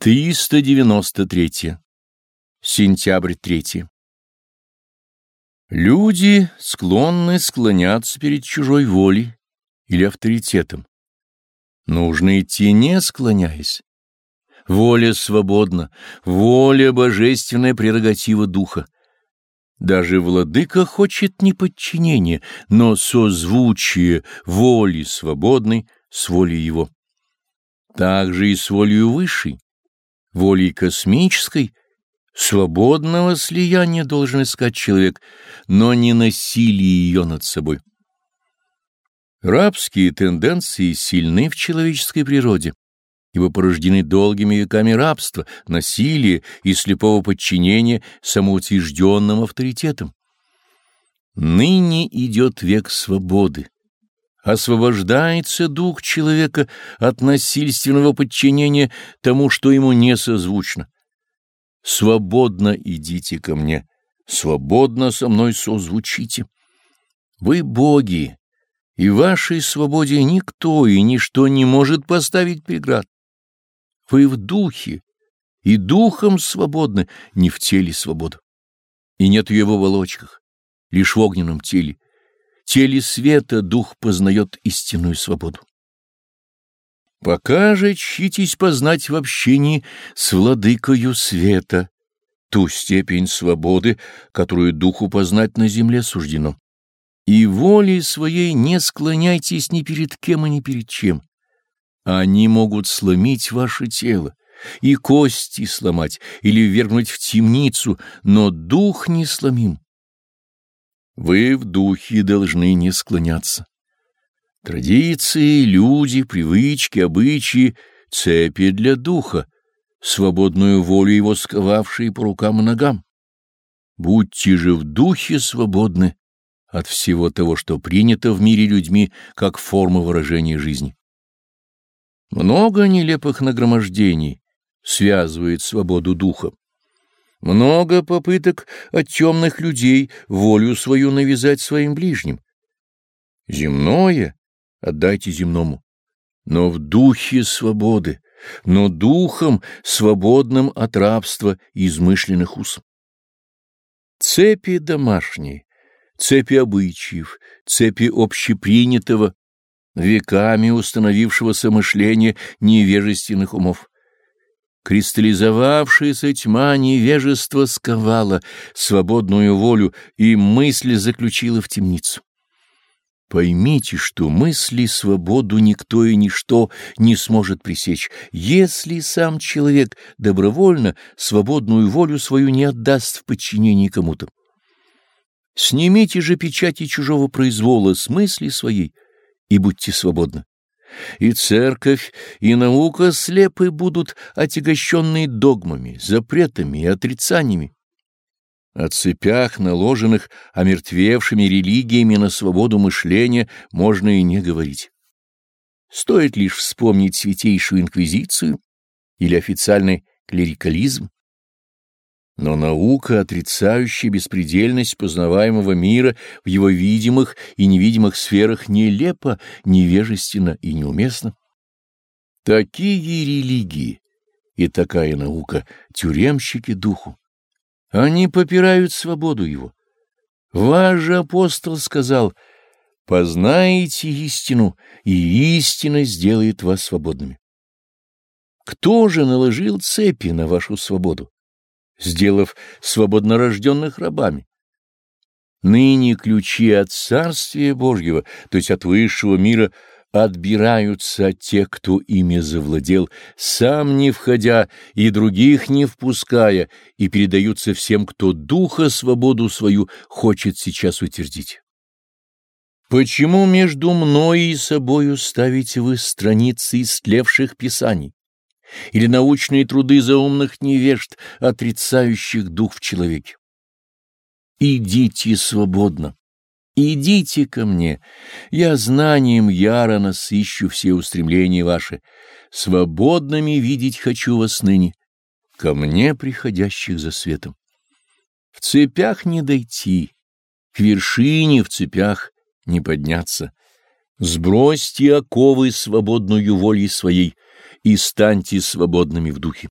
393. Сентябрь 3. Люди склонны склоняться перед чужой волей или авторитетом. Нужно идти не склоняясь. Воля свободна, воля — божественная прерогатива духа. Даже владыка хочет не подчинения, но созвучие воли свободной с волей его. Также и с волею высшей волей космической, свободного слияния должен искать человек, но не насилие ее над собой. Рабские тенденции сильны в человеческой природе, ибо порождены долгими веками рабства, насилия и слепого подчинения самоутвержденным авторитетам. Ныне идет век свободы освобождается дух человека от насильственного подчинения тому, что ему не созвучно. Свободно идите ко мне, свободно со мной созвучите. Вы боги, и вашей свободе никто и ничто не может поставить преград. Вы в духе, и духом свободны, не в теле свобода. И нет ее в оболочках, лишь в огненном теле теле света дух познает истинную свободу. Пока же чтитесь познать в общении с владыкою света ту степень свободы, которую духу познать на земле суждено. И волей своей не склоняйтесь ни перед кем и ни перед чем. Они могут сломить ваше тело, и кости сломать, или вергнуть в темницу, но дух не сломим. Вы в духе должны не склоняться. Традиции, люди, привычки, обычаи — цепи для духа, свободную волю его сковавшие по рукам и ногам. Будьте же в духе свободны от всего того, что принято в мире людьми как форма выражения жизни. Много нелепых нагромождений связывает свободу духа. Много попыток от темных людей волю свою навязать своим ближним. Земное отдайте земному, но в духе свободы, но духом, свободным от рабства и измышленных уз. Цепи домашние, цепи обычаев, цепи общепринятого, веками установившегося мышления невежественных умов. Кристаллизовавшаяся тьма невежества сковала свободную волю и мысли заключила в темницу. Поймите, что мысли свободу никто и ничто не сможет пресечь, если сам человек добровольно свободную волю свою не отдаст в подчинении кому-то. Снимите же печати чужого произвола с мысли своей и будьте свободны. И церковь, и наука слепы будут отягощенные догмами, запретами и отрицаниями. О цепях, наложенных омертвевшими религиями на свободу мышления, можно и не говорить. Стоит лишь вспомнить Святейшую Инквизицию или официальный клерикализм, но наука, отрицающая беспредельность познаваемого мира в его видимых и невидимых сферах, нелепо, невежественна и неуместна. Такие религии и такая наука — тюремщики духу. Они попирают свободу его. Ваш же апостол сказал, «Познаете истину, и истина сделает вас свободными». Кто же наложил цепи на вашу свободу? Сделав свободнорожденных рабами. Ныне ключи от Царствия Божьего, то есть от высшего мира, отбираются от тех, кто ими завладел, сам не входя и других не впуская, и передаются всем, кто духа свободу свою хочет сейчас утвердить. Почему между мной и собою ставите вы страницы истлевших писаний? Или научные труды заумных невежд, отрицающих дух в человеке. Идите свободно, идите ко мне, я знанием яро насыщу все устремления ваши, свободными видеть хочу вас ныне, ко мне приходящих за светом. В цепях не дойти, к вершине в цепях не подняться. Сбросьте оковы свободную волей своей, и станьте свободными в духе.